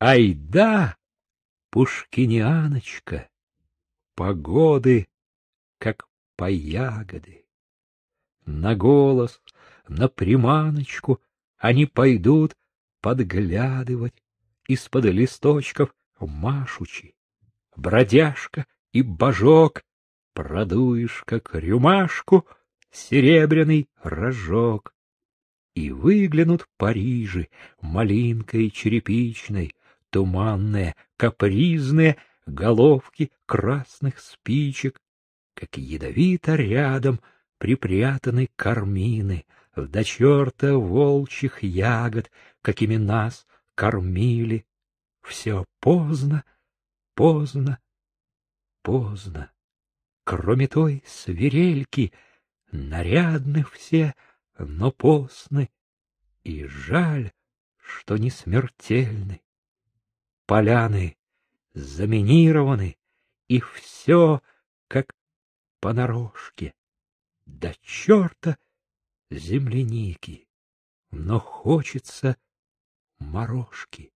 Айда, Пушкинианочка, погоды, как по ягоды. На голос, на приманочку они пойдут подглядывать из-под листочков машучи. Бродяжка и божок, продуешь, как рюмашку, серебряный рожок. И выглянут Парижи малинкой черепичной, туманные, капризные головки красных спичек, как ядовито рядом припрятаны кармины, до черта волчьих ягод, какими нас кормили. Все поздно, поздно, поздно. Кроме той свирельки, нарядны все, но постны, и жаль, что не смертельны. Поляны заминированы, и все как понарошке. До черта земляники, но хочется морожки.